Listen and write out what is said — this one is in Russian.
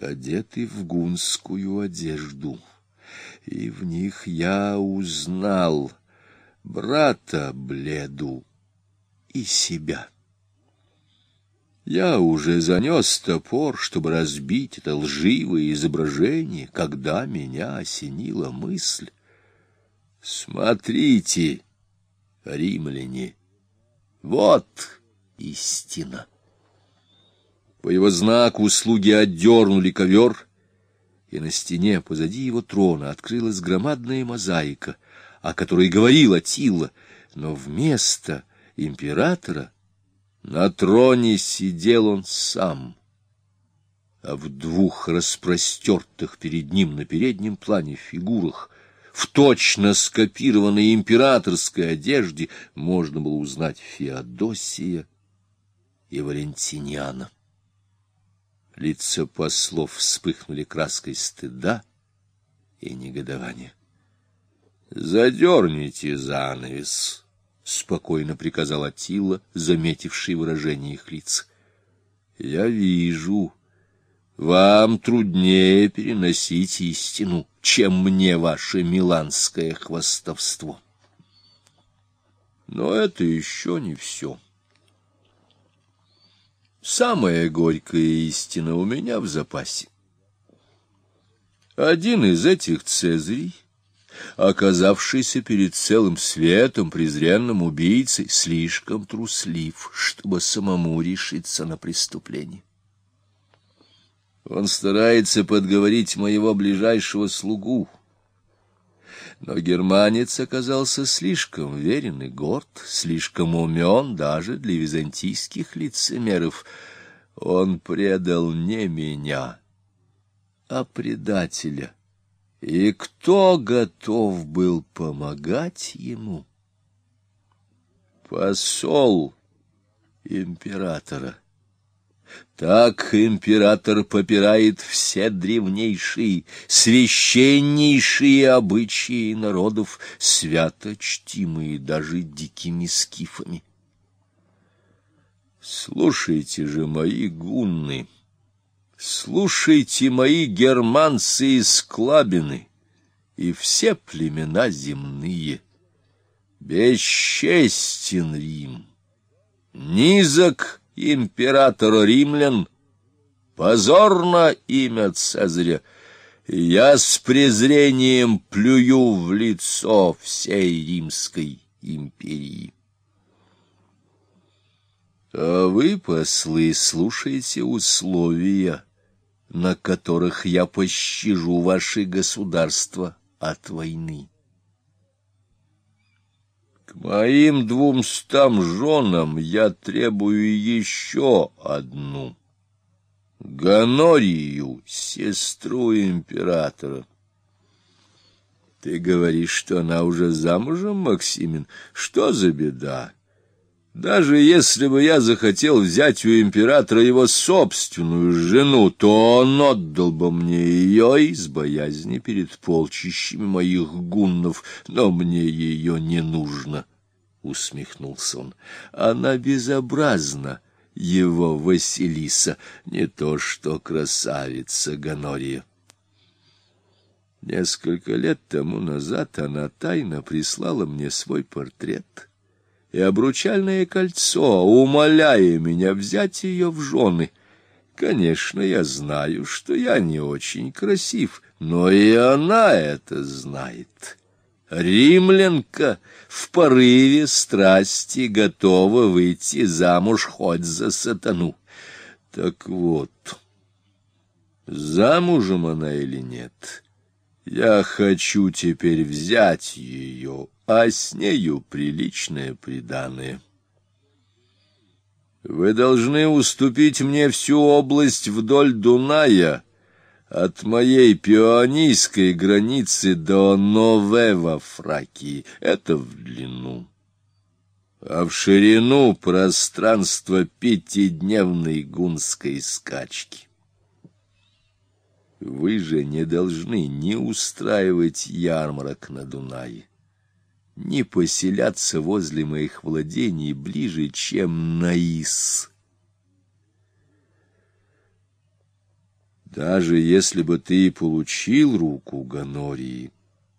одеты в гунскую одежду, и в них я узнал брата Бледу и себя. Я уже занес топор, чтобы разбить это лживое изображение, когда меня осенила мысль. Смотрите, римляне, вот истина. По его знаку слуги отдернули ковер, и на стене позади его трона открылась громадная мозаика, о которой говорила Тилла, но вместо императора на троне сидел он сам, а в двух распростертых перед ним на переднем плане фигурах в точно скопированной императорской одежде можно было узнать Феодосия и Валентиниана. Лица послов вспыхнули краской стыда и негодования. «Задерните занавес», — спокойно приказал Атила, заметивший выражение их лиц. «Я вижу, вам труднее переносить истину, чем мне ваше миланское хвастовство. Но это еще не все». Самая горькая истина у меня в запасе. Один из этих цезарей, оказавшийся перед целым светом презренным убийцей, слишком труслив, чтобы самому решиться на преступление. Он старается подговорить моего ближайшего слугу, но германец оказался слишком верен и горд, слишком умен даже для византийских лицемеров. Он предал не меня, а предателя. И кто готов был помогать ему? Посол императора. Так император попирает все древнейшие, священнейшие обычаи народов, свято чтимые даже дикими скифами. Слушайте же, мои гунны, слушайте, мои германцы и склабины, и все племена земные. Бесчестен Рим, низок императора римлян, позорно имя Цезаря, я с презрением плюю в лицо всей римской империи. А вы, послы, слушайте условия, на которых я пощажу ваши государства от войны. К моим двумстам женам я требую еще одну. Гонорию, сестру императора. Ты говоришь, что она уже замужем, Максимин? Что за беда? Даже если бы я захотел взять у императора его собственную жену, то он отдал бы мне ее из боязни перед полчищами моих гуннов, но мне ее не нужно, — усмехнулся он. Она безобразна, его Василиса, не то что красавица Гонория. Несколько лет тому назад она тайно прислала мне свой портрет — и обручальное кольцо, умоляя меня взять ее в жены. Конечно, я знаю, что я не очень красив, но и она это знает. Римлянка в порыве страсти готова выйти замуж хоть за сатану. Так вот, замужем она или нет, я хочу теперь взять ее а с нею приличное приданое. Вы должны уступить мне всю область вдоль Дуная, от моей пионийской границы до Нове во Фракии. Это в длину. А в ширину пространство пятидневной гунской скачки. Вы же не должны не устраивать ярмарок на Дунае не поселяться возле моих владений ближе, чем Наис. Даже если бы ты получил руку Гонории,